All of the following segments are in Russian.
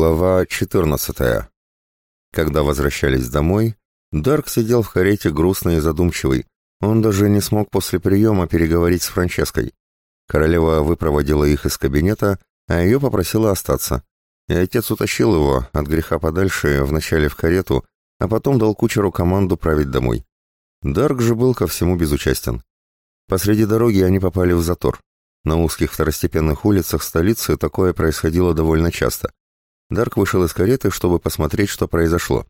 Глава 14. Когда возвращались домой, Дарк сидел в карете грустный и задумчивый. Он даже не смог после приема переговорить с Франческой. Королева выпроводила их из кабинета, а ее попросила остаться. И отец утащил его от греха подальше, вначале в карету, а потом дал кучеру команду править домой. Дарк же был ко всему безучастен. Посреди дороги они попали в затор. На узких второстепенных улицах столицы такое происходило довольно часто. Дарк вышел из кареты, чтобы посмотреть, что произошло.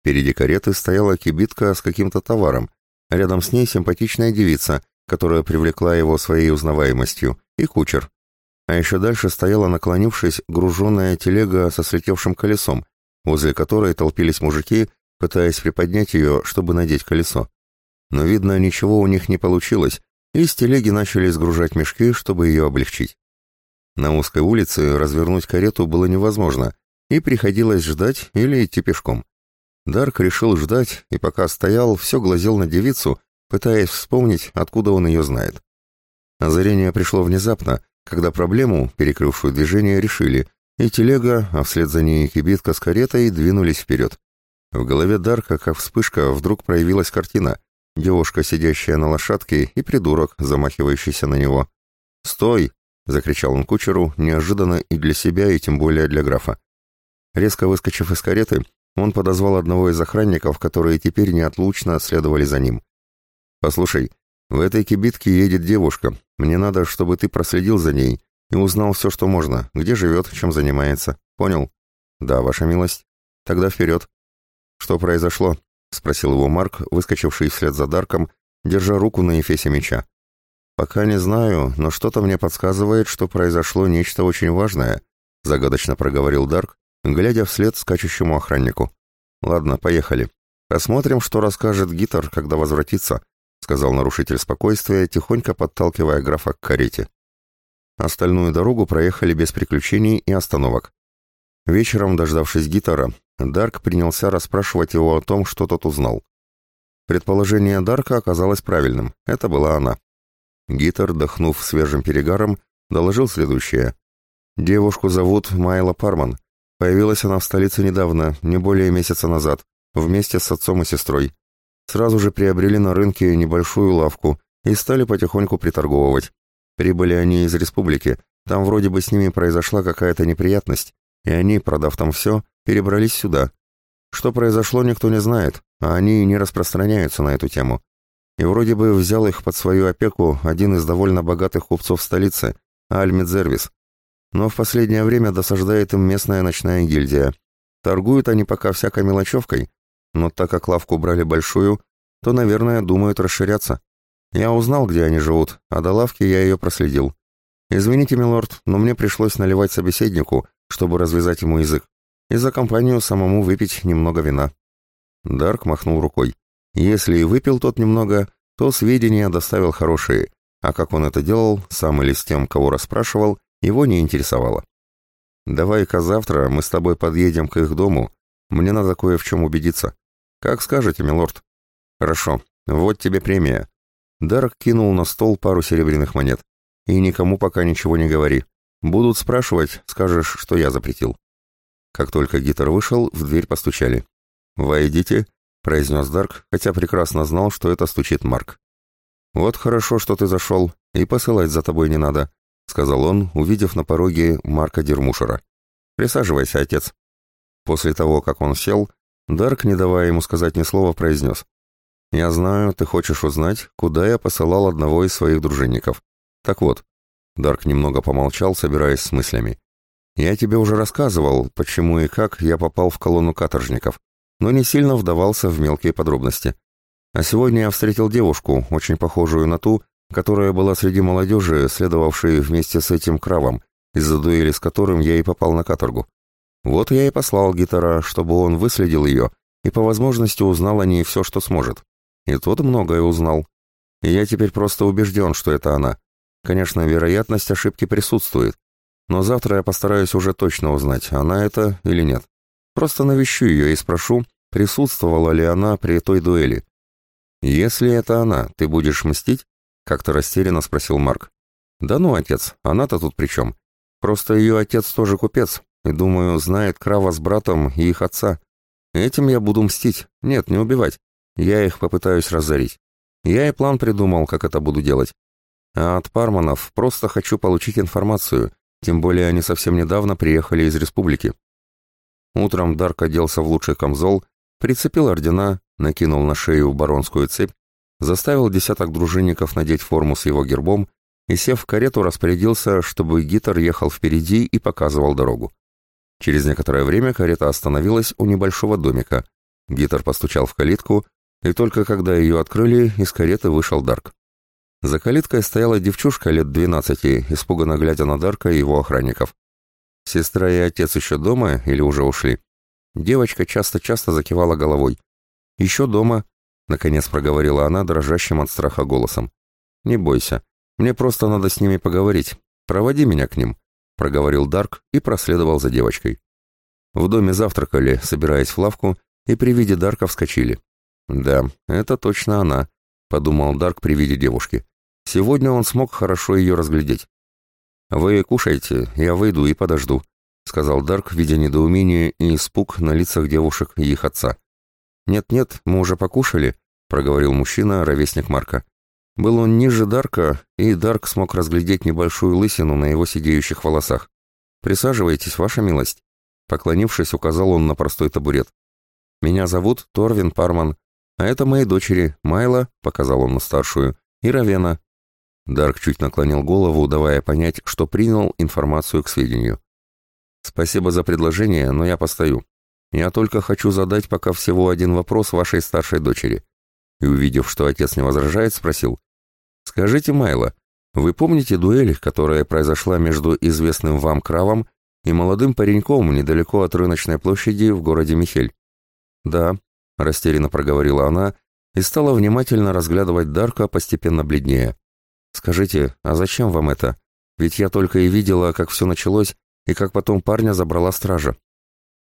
Впереди кареты стояла кибитка с каким-то товаром. Рядом с ней симпатичная девица, которая привлекла его своей узнаваемостью, и кучер. А еще дальше стояла, наклонившись, груженная телега со слетевшим колесом, возле которой толпились мужики, пытаясь приподнять ее, чтобы надеть колесо. Но, видно, ничего у них не получилось, и с телеги начали сгружать мешки, чтобы ее облегчить. На узкой улице развернуть карету было невозможно, и приходилось ждать или идти пешком. Дарк решил ждать и пока стоял, все глазел на девицу, пытаясь вспомнить, откуда он ее знает. Озарение пришло внезапно, когда проблему, перекрывшую движение, решили, и телега, а вслед за ней кибитка с каретой, двинулись вперед. В голове Дарка, как вспышка, вдруг проявилась картина. Девушка, сидящая на лошадке, и придурок, замахивающийся на него. «Стой!» — закричал он кучеру, неожиданно и для себя, и тем более для графа резко выскочив из кареты, он подозвал одного из охранников, которые теперь неотлучно следовали за ним. «Послушай, в этой кибитке едет девушка. Мне надо, чтобы ты проследил за ней и узнал все, что можно, где живет, чем занимается. Понял?» «Да, ваша милость. Тогда вперед». «Что произошло?» — спросил его Марк, выскочивший вслед за Дарком, держа руку на эфесе меча. «Пока не знаю, но что-то мне подсказывает, что произошло нечто очень важное», — загадочно проговорил Дарк, глядя вслед скачущему охраннику. «Ладно, поехали. Посмотрим, что расскажет Гитар, когда возвратится», — сказал нарушитель спокойствия, тихонько подталкивая графа к карете. Остальную дорогу проехали без приключений и остановок. Вечером, дождавшись Гитара, Дарк принялся расспрашивать его о том, что тот узнал. Предположение Дарка оказалось правильным. Это была она. Гитар, дохнув свежим перегаром, доложил следующее. «Девушку зовут Майла Парман. Появилась она в столице недавно, не более месяца назад, вместе с отцом и сестрой. Сразу же приобрели на рынке небольшую лавку и стали потихоньку приторговывать. Прибыли они из республики, там вроде бы с ними произошла какая-то неприятность, и они, продав там все, перебрались сюда. Что произошло, никто не знает, а они не распространяются на эту тему. И вроде бы взял их под свою опеку один из довольно богатых купцов столицы, Альмедзервис, но в последнее время досаждает им местная ночная гильдия. Торгуют они пока всякой мелочевкой, но так как лавку брали большую, то, наверное, думают расширяться. Я узнал, где они живут, а до лавки я ее проследил. Извините, милорд, но мне пришлось наливать собеседнику, чтобы развязать ему язык, и за компанию самому выпить немного вина. Дарк махнул рукой. Если и выпил тот немного, то сведения доставил хорошие, а как он это делал, сам или с тем, кого расспрашивал, его не интересовало. «Давай-ка завтра мы с тобой подъедем к их дому. Мне надо кое в чем убедиться. Как скажете, милорд?» «Хорошо. Вот тебе премия». Дарк кинул на стол пару серебряных монет. «И никому пока ничего не говори. Будут спрашивать, скажешь, что я запретил». Как только Гитер вышел, в дверь постучали. «Войдите», — произнес Дарк, хотя прекрасно знал, что это стучит Марк. «Вот хорошо, что ты зашел, и посылать за тобой не надо. — сказал он, увидев на пороге Марка Дермушера. «Присаживайся, отец». После того, как он сел, Дарк, не давая ему сказать ни слова, произнес. «Я знаю, ты хочешь узнать, куда я посылал одного из своих дружинников. Так вот». Дарк немного помолчал, собираясь с мыслями. «Я тебе уже рассказывал, почему и как я попал в колонну каторжников, но не сильно вдавался в мелкие подробности. А сегодня я встретил девушку, очень похожую на ту, которая была среди молодежи, следовавшей вместе с этим кравом, из-за дуэли с которым я и попал на каторгу. Вот я и послал Гитара, чтобы он выследил ее и по возможности узнал о ней все, что сможет. И тот многое узнал. И я теперь просто убежден, что это она. Конечно, вероятность ошибки присутствует. Но завтра я постараюсь уже точно узнать, она это или нет. Просто навещу ее и спрошу, присутствовала ли она при той дуэли. Если это она, ты будешь мстить? Как-то растерянно спросил Марк. «Да ну, отец, она-то тут при чем? Просто ее отец тоже купец, и, думаю, знает Крава с братом и их отца. Этим я буду мстить. Нет, не убивать. Я их попытаюсь разорить. Я и план придумал, как это буду делать. А от Парманов просто хочу получить информацию, тем более они совсем недавно приехали из республики». Утром Дарк оделся в лучший камзол, прицепил ордена, накинул на шею баронскую цепь заставил десяток дружинников надеть форму с его гербом и, сев в карету, распорядился, чтобы Гитер ехал впереди и показывал дорогу. Через некоторое время карета остановилась у небольшого домика. Гитер постучал в калитку, и только когда ее открыли, из кареты вышел Дарк. За калиткой стояла девчушка лет двенадцати, испуганно глядя на Дарка и его охранников. Сестра и отец еще дома или уже ушли? Девочка часто-часто закивала головой. «Еще дома», Наконец проговорила она дрожащим от страха голосом. «Не бойся. Мне просто надо с ними поговорить. Проводи меня к ним», — проговорил Дарк и проследовал за девочкой. В доме завтракали, собираясь в лавку, и при виде Дарка вскочили. «Да, это точно она», — подумал Дарк при виде девушки. Сегодня он смог хорошо ее разглядеть. «Вы кушайте, я выйду и подожду», — сказал Дарк, видя недоумение и испуг на лицах девушек и их отца. «Нет-нет, мы уже покушали», — проговорил мужчина, ровесник Марка. Был он ниже Дарка, и Дарк смог разглядеть небольшую лысину на его сидеющих волосах. «Присаживайтесь, ваша милость», — поклонившись, указал он на простой табурет. «Меня зовут Торвин Парман, а это мои дочери Майла», — показал он на старшую, — «и Равена». Дарк чуть наклонил голову, давая понять, что принял информацию к сведению. «Спасибо за предложение, но я постою. Я только хочу задать пока всего один вопрос вашей старшей дочери». И, увидев, что отец не возражает, спросил. «Скажите, Майло, вы помните дуэль, которая произошла между известным вам Кравом и молодым пареньком недалеко от рыночной площади в городе Михель?» «Да», — растерянно проговорила она и стала внимательно разглядывать Дарка постепенно бледнее. «Скажите, а зачем вам это? Ведь я только и видела, как все началось, и как потом парня забрала стража».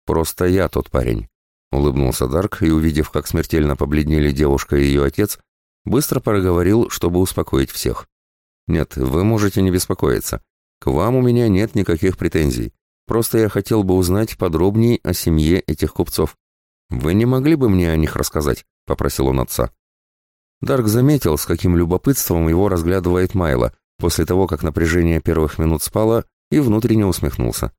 «Просто я тот парень», — улыбнулся Дарк и, увидев, как смертельно побледнели девушка и ее отец, быстро проговорил, чтобы успокоить всех. «Нет, вы можете не беспокоиться. К вам у меня нет никаких претензий. Просто я хотел бы узнать подробнее о семье этих купцов. Вы не могли бы мне о них рассказать?» — попросил он отца. Дарк заметил, с каким любопытством его разглядывает Майло после того, как напряжение первых минут спало, и внутренне усмехнулся.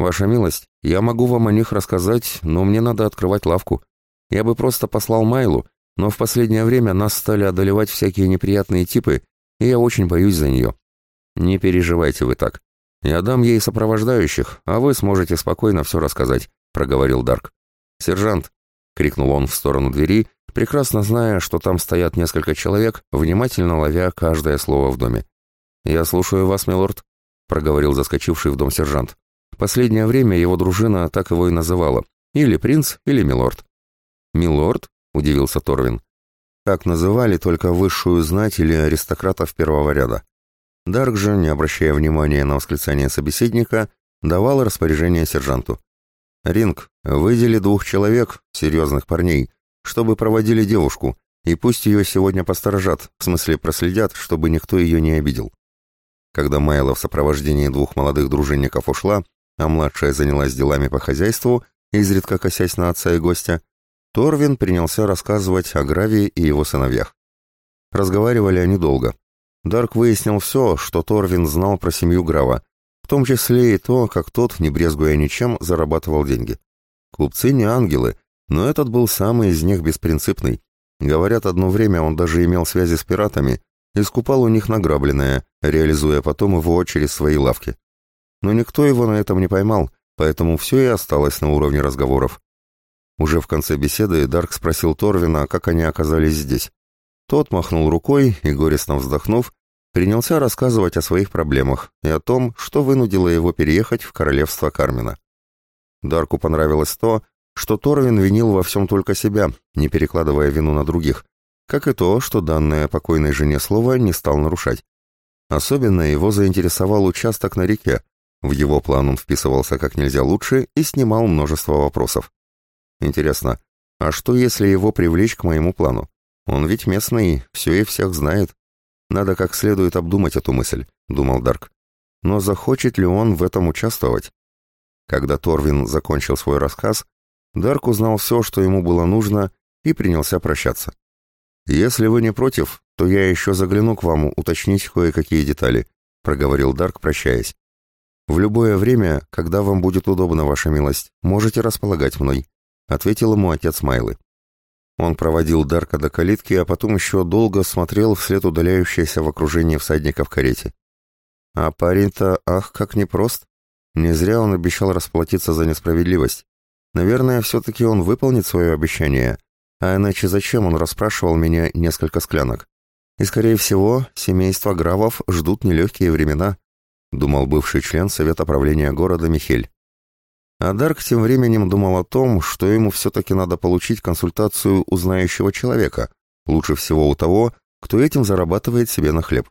«Ваша милость, я могу вам о них рассказать, но мне надо открывать лавку. Я бы просто послал Майлу, но в последнее время нас стали одолевать всякие неприятные типы, и я очень боюсь за нее». «Не переживайте вы так. Я дам ей сопровождающих, а вы сможете спокойно все рассказать», — проговорил Дарк. «Сержант!» — крикнул он в сторону двери, прекрасно зная, что там стоят несколько человек, внимательно ловя каждое слово в доме. «Я слушаю вас, милорд», — проговорил заскочивший в дом сержант последнее время его дружина так его и называла. Или принц, или милорд. «Милорд?» — удивился Торвин. Так называли только высшую знать или аристократов первого ряда. Дарк же, не обращая внимания на восклицание собеседника, давал распоряжение сержанту. «Ринг, выдели двух человек, серьезных парней, чтобы проводили девушку, и пусть ее сегодня посторожат, в смысле проследят, чтобы никто ее не обидел». Когда Майло в сопровождении двух молодых дружинников ушла, а младшая занялась делами по хозяйству, изредка косясь на отца и гостя, Торвин принялся рассказывать о Гравии и его сыновьях. Разговаривали они долго. Дарк выяснил все, что Торвин знал про семью Грава, в том числе и то, как тот, не брезгуя ничем, зарабатывал деньги. Купцы не ангелы, но этот был самый из них беспринципный. Говорят, одно время он даже имел связи с пиратами, и скупал у них награбленное, реализуя потом его через свои лавки но никто его на этом не поймал, поэтому все и осталось на уровне разговоров. Уже в конце беседы Дарк спросил Торвина, как они оказались здесь. Тот махнул рукой и, горестно вздохнув, принялся рассказывать о своих проблемах и о том, что вынудило его переехать в королевство Кармина. Дарку понравилось то, что Торвин винил во всем только себя, не перекладывая вину на других, как и то, что данное покойной жене слово не стал нарушать. Особенно его заинтересовал участок на реке, в его план он вписывался как нельзя лучше и снимал множество вопросов. Интересно, а что если его привлечь к моему плану? Он ведь местный, все и всех знает. Надо как следует обдумать эту мысль, думал Дарк. Но захочет ли он в этом участвовать? Когда Торвин закончил свой рассказ, Дарк узнал все, что ему было нужно, и принялся прощаться. «Если вы не против, то я еще загляну к вам уточнить кое-какие детали», — проговорил Дарк, прощаясь. «В любое время, когда вам будет удобно, ваша милость, можете располагать мной», — ответил ему отец Майлы. Он проводил Дарка до калитки, а потом еще долго смотрел вслед удаляющейся в окружении всадников карете. А парень-то, ах, как непрост. Не зря он обещал расплатиться за несправедливость. Наверное, все-таки он выполнит свое обещание, а иначе зачем он расспрашивал меня несколько склянок? И, скорее всего, семейство Гравов ждут нелегкие времена. — думал бывший член Совета правления города Михель. А Дарк тем временем думал о том, что ему все-таки надо получить консультацию у знающего человека, лучше всего у того, кто этим зарабатывает себе на хлеб.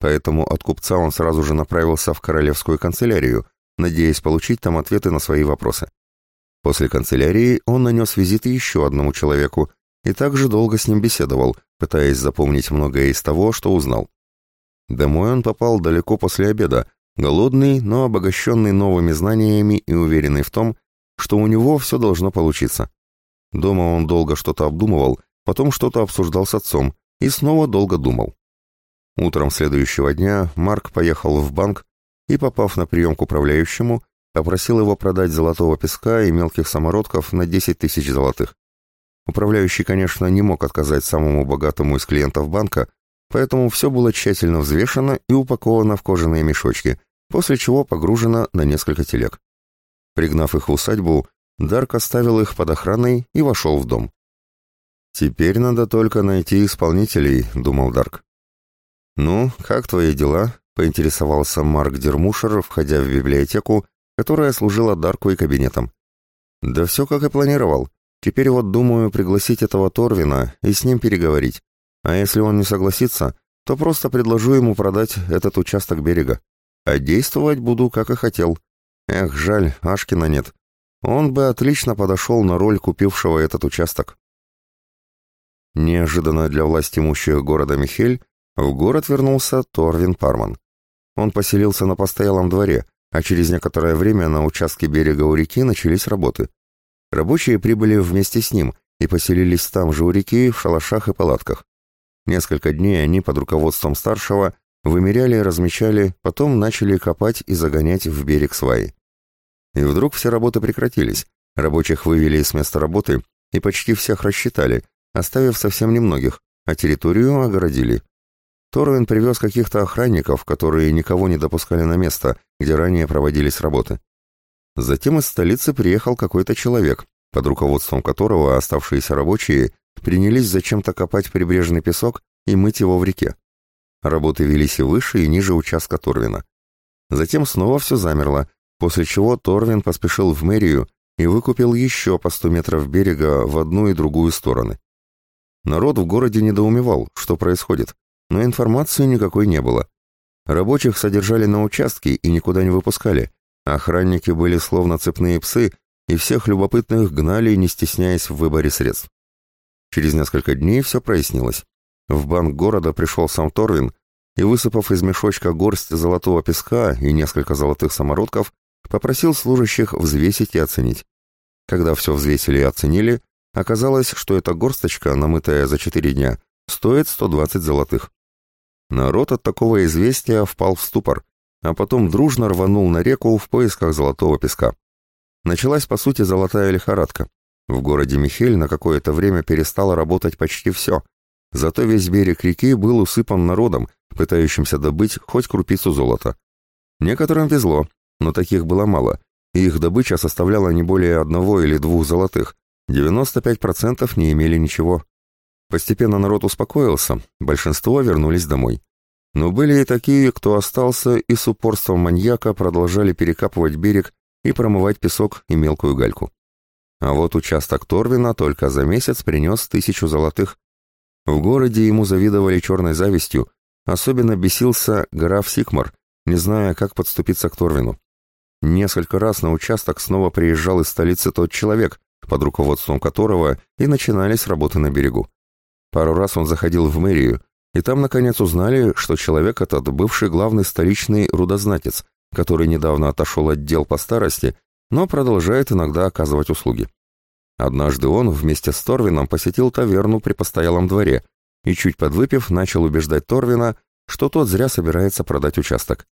Поэтому от купца он сразу же направился в королевскую канцелярию, надеясь получить там ответы на свои вопросы. После канцелярии он нанес визит еще одному человеку и также долго с ним беседовал, пытаясь запомнить многое из того, что узнал. Домой он попал далеко после обеда, Голодный, но обогащенный новыми знаниями и уверенный в том, что у него все должно получиться. Дома он долго что-то обдумывал, потом что-то обсуждал с отцом и снова долго думал. Утром следующего дня Марк поехал в банк и, попав на прием к управляющему, попросил его продать золотого песка и мелких самородков на 10 тысяч золотых. Управляющий, конечно, не мог отказать самому богатому из клиентов банка, поэтому все было тщательно взвешено и упаковано в кожаные мешочки, после чего погружена на несколько телег. Пригнав их в усадьбу, Дарк оставил их под охраной и вошел в дом. «Теперь надо только найти исполнителей», — думал Дарк. «Ну, как твои дела?» — поинтересовался Марк Дермушер, входя в библиотеку, которая служила Дарку и кабинетом. «Да все, как и планировал. Теперь вот думаю пригласить этого Торвина и с ним переговорить. А если он не согласится, то просто предложу ему продать этот участок берега. А действовать буду, как и хотел. Эх, жаль, Ашкина нет. Он бы отлично подошел на роль купившего этот участок. Неожиданно для власть имущих города Михель в город вернулся Торвин Парман. Он поселился на постоялом дворе, а через некоторое время на участке берега у реки начались работы. Рабочие прибыли вместе с ним и поселились там же у реки в шалашах и палатках. Несколько дней они под руководством старшего Вымеряли, размечали, потом начали копать и загонять в берег сваи. И вдруг все работы прекратились, рабочих вывели с места работы и почти всех рассчитали, оставив совсем немногих, а территорию огородили. Торвин привез каких-то охранников, которые никого не допускали на место, где ранее проводились работы. Затем из столицы приехал какой-то человек, под руководством которого оставшиеся рабочие принялись зачем-то копать прибрежный песок и мыть его в реке. Работы велись и выше, и ниже участка Торвина. Затем снова все замерло, после чего Торвин поспешил в мэрию и выкупил еще по сто метров берега в одну и другую стороны. Народ в городе недоумевал, что происходит, но информации никакой не было. Рабочих содержали на участке и никуда не выпускали, а охранники были словно цепные псы, и всех любопытных гнали, не стесняясь в выборе средств. Через несколько дней все прояснилось. В банк города пришел сам Торвин и, высыпав из мешочка горсть золотого песка и несколько золотых самородков, попросил служащих взвесить и оценить. Когда все взвесили и оценили, оказалось, что эта горсточка, намытая за четыре дня, стоит 120 золотых. Народ от такого известия впал в ступор, а потом дружно рванул на реку в поисках золотого песка. Началась, по сути, золотая лихорадка. В городе Михель на какое-то время перестало работать почти все — Зато весь берег реки был усыпан народом, пытающимся добыть хоть крупицу золота. Некоторым везло, но таких было мало, и их добыча составляла не более одного или двух золотых, 95% не имели ничего. Постепенно народ успокоился, большинство вернулись домой. Но были и такие, кто остался и с упорством маньяка продолжали перекапывать берег и промывать песок и мелкую гальку. А вот участок Торвина только за месяц принес тысячу золотых, в городе ему завидовали черной завистью, особенно бесился граф Сикмар, не зная, как подступиться к Торвину. Несколько раз на участок снова приезжал из столицы тот человек, под руководством которого и начинались работы на берегу. Пару раз он заходил в мэрию, и там, наконец, узнали, что человек этот бывший главный столичный рудознатец, который недавно отошел от дел по старости, но продолжает иногда оказывать услуги. Однажды он вместе с Торвином посетил таверну при постоялом дворе и, чуть подвыпив, начал убеждать Торвина, что тот зря собирается продать участок.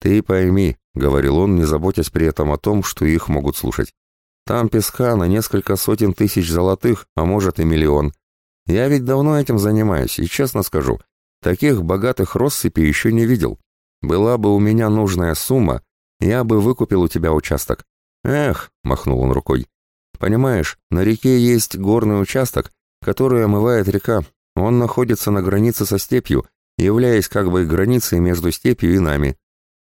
«Ты пойми», — говорил он, не заботясь при этом о том, что их могут слушать. «Там песка на несколько сотен тысяч золотых, а может и миллион. Я ведь давно этим занимаюсь, и честно скажу, таких богатых россыпей еще не видел. Была бы у меня нужная сумма, я бы выкупил у тебя участок». «Эх», — махнул он рукой, Понимаешь, на реке есть горный участок, который омывает река. Он находится на границе со степью, являясь как бы границей между степью и нами.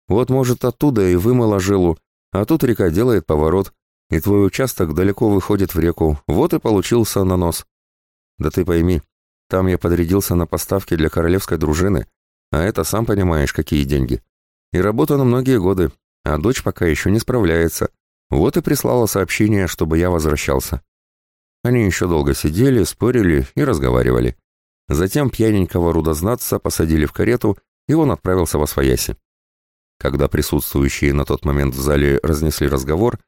Вот, может, оттуда и вымыло жилу, а тут река делает поворот, и твой участок далеко выходит в реку. Вот и получился нанос. Да ты пойми, там я подрядился на поставки для королевской дружины, а это сам понимаешь, какие деньги. И работа на многие годы, а дочь пока еще не справляется. Вот и прислала сообщение, чтобы я возвращался. Они еще долго сидели, спорили и разговаривали. Затем пьяненького рудознатца посадили в карету, и он отправился во свояси. Когда присутствующие на тот момент в зале разнесли разговор,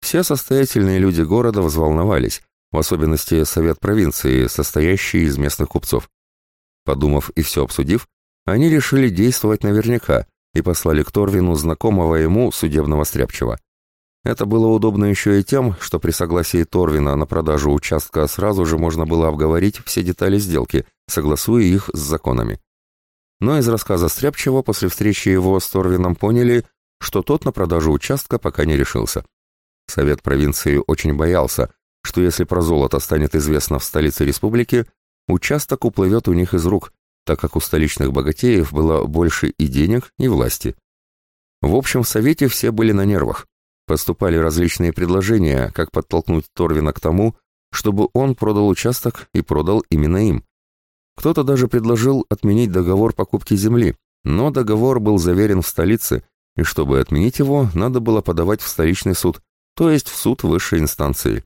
все состоятельные люди города взволновались, в особенности совет провинции, состоящий из местных купцов. Подумав и все обсудив, они решили действовать наверняка и послали к Торвину знакомого ему судебного стряпчего. Это было удобно еще и тем, что при согласии Торвина на продажу участка сразу же можно было обговорить все детали сделки, согласуя их с законами. Но из рассказа Стряпчева после встречи его с Торвином поняли, что тот на продажу участка пока не решился. Совет провинции очень боялся, что если про золото станет известно в столице республики, участок уплывет у них из рук, так как у столичных богатеев было больше и денег, и власти. В общем, в Совете все были на нервах. Поступали различные предложения, как подтолкнуть Торвина к тому, чтобы он продал участок и продал именно им. Кто-то даже предложил отменить договор покупки земли, но договор был заверен в столице, и чтобы отменить его, надо было подавать в столичный суд, то есть в суд высшей инстанции.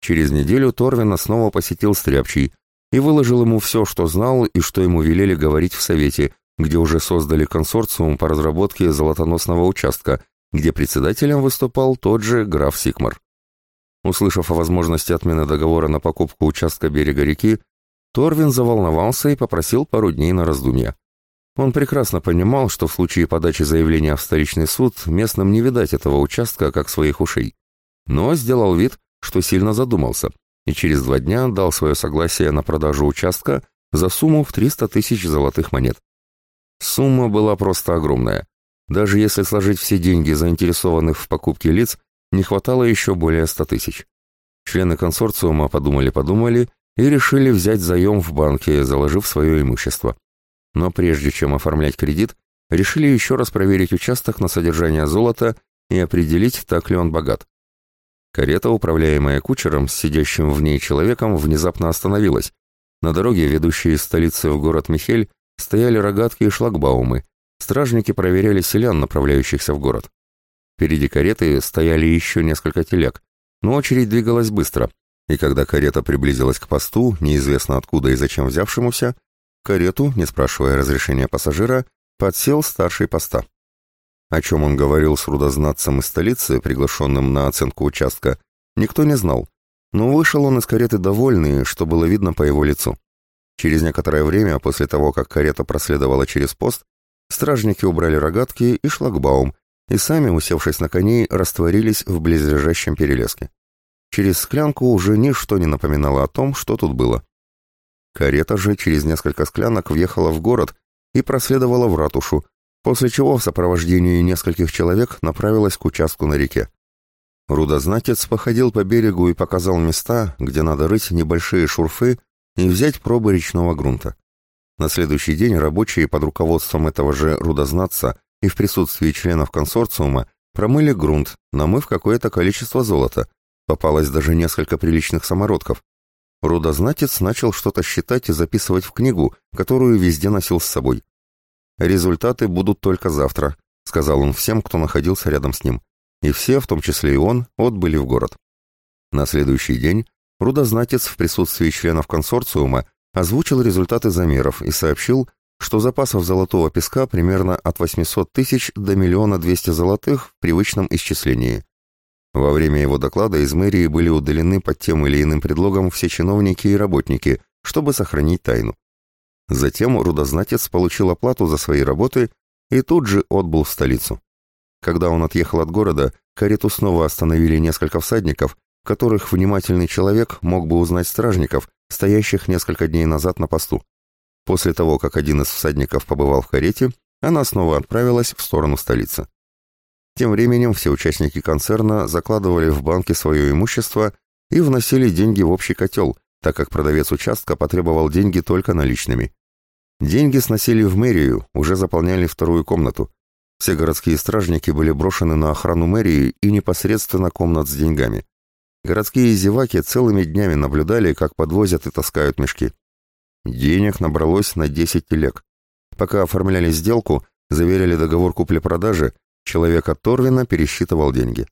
Через неделю Торвин снова посетил Стряпчий и выложил ему все, что знал и что ему велели говорить в Совете, где уже создали консорциум по разработке золотоносного участка, где председателем выступал тот же граф Сикмар. Услышав о возможности отмены договора на покупку участка берега реки, Торвин заволновался и попросил пару дней на раздумья. Он прекрасно понимал, что в случае подачи заявления в столичный суд местным не видать этого участка, как своих ушей. Но сделал вид, что сильно задумался, и через два дня дал свое согласие на продажу участка за сумму в 300 тысяч золотых монет. Сумма была просто огромная. Даже если сложить все деньги заинтересованных в покупке лиц, не хватало еще более 100 тысяч. Члены консорциума подумали-подумали и решили взять заем в банке, заложив свое имущество. Но прежде чем оформлять кредит, решили еще раз проверить участок на содержание золота и определить, так ли он богат. Карета, управляемая кучером, с сидящим в ней человеком, внезапно остановилась. На дороге, ведущей из столицы в город Михель, стояли рогатки и шлагбаумы, Стражники проверяли селян, направляющихся в город. Впереди кареты стояли еще несколько телег, но очередь двигалась быстро, и когда карета приблизилась к посту, неизвестно откуда и зачем взявшемуся, карету, не спрашивая разрешения пассажира, подсел старший поста. О чем он говорил с рудознатцем из столицы, приглашенным на оценку участка, никто не знал, но вышел он из кареты довольный, что было видно по его лицу. Через некоторое время, после того, как карета проследовала через пост, Стражники убрали рогатки и шлагбаум, и сами, усевшись на коней, растворились в близлежащем перелеске. Через склянку уже ничто не напоминало о том, что тут было. Карета же через несколько склянок въехала в город и проследовала в ратушу, после чего в сопровождении нескольких человек направилась к участку на реке. Рудознатец походил по берегу и показал места, где надо рыть небольшие шурфы и взять пробы речного грунта. На следующий день рабочие под руководством этого же рудознатца и в присутствии членов консорциума промыли грунт, намыв какое-то количество золота. Попалось даже несколько приличных самородков. Рудознатец начал что-то считать и записывать в книгу, которую везде носил с собой. «Результаты будут только завтра», — сказал он всем, кто находился рядом с ним. И все, в том числе и он, отбыли в город. На следующий день рудознатец в присутствии членов консорциума озвучил результаты замеров и сообщил, что запасов золотого песка примерно от 800 тысяч до миллиона 200 золотых в привычном исчислении. Во время его доклада из мэрии были удалены под тем или иным предлогом все чиновники и работники, чтобы сохранить тайну. Затем рудознатец получил оплату за свои работы и тут же отбыл в столицу. Когда он отъехал от города, карету снова остановили несколько всадников, которых внимательный человек мог бы узнать стражников, стоящих несколько дней назад на посту. После того, как один из всадников побывал в карете, она снова отправилась в сторону столицы. Тем временем все участники концерна закладывали в банки свое имущество и вносили деньги в общий котел, так как продавец участка потребовал деньги только наличными. Деньги сносили в мэрию, уже заполняли вторую комнату. Все городские стражники были брошены на охрану мэрии и непосредственно комнат с деньгами. Городские зеваки целыми днями наблюдали, как подвозят и таскают мешки. Денег набралось на 10 телег. Пока оформляли сделку, заверили договор купли-продажи, человек от Торвина пересчитывал деньги.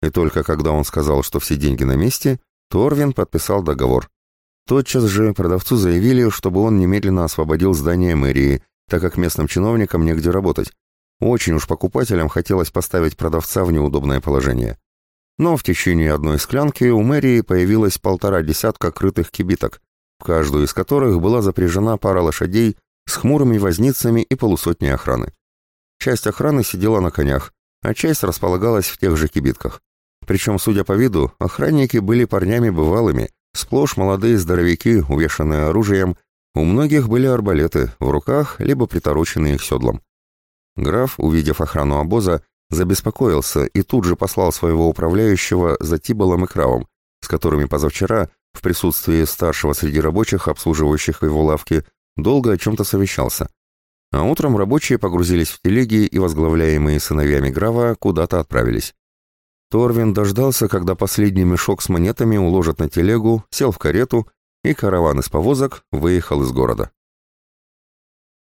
И только когда он сказал, что все деньги на месте, Торвин подписал договор. Тотчас же продавцу заявили, чтобы он немедленно освободил здание мэрии, так как местным чиновникам негде работать. Очень уж покупателям хотелось поставить продавца в неудобное положение. Но в течение одной склянки у мэрии появилось полтора десятка крытых кибиток, в каждую из которых была запряжена пара лошадей с хмурыми возницами и полусотней охраны. Часть охраны сидела на конях, а часть располагалась в тех же кибитках. Причем, судя по виду, охранники были парнями бывалыми, сплошь молодые здоровяки, увешанные оружием, у многих были арбалеты в руках, либо притороченные к седлам. Граф, увидев охрану обоза, забеспокоился и тут же послал своего управляющего за Тиболом и Кравом, с которыми позавчера, в присутствии старшего среди рабочих, обслуживающих его лавки, долго о чем-то совещался. А утром рабочие погрузились в телеги и, возглавляемые сыновьями Грава, куда-то отправились. Торвин дождался, когда последний мешок с монетами уложат на телегу, сел в карету, и караван из повозок выехал из города.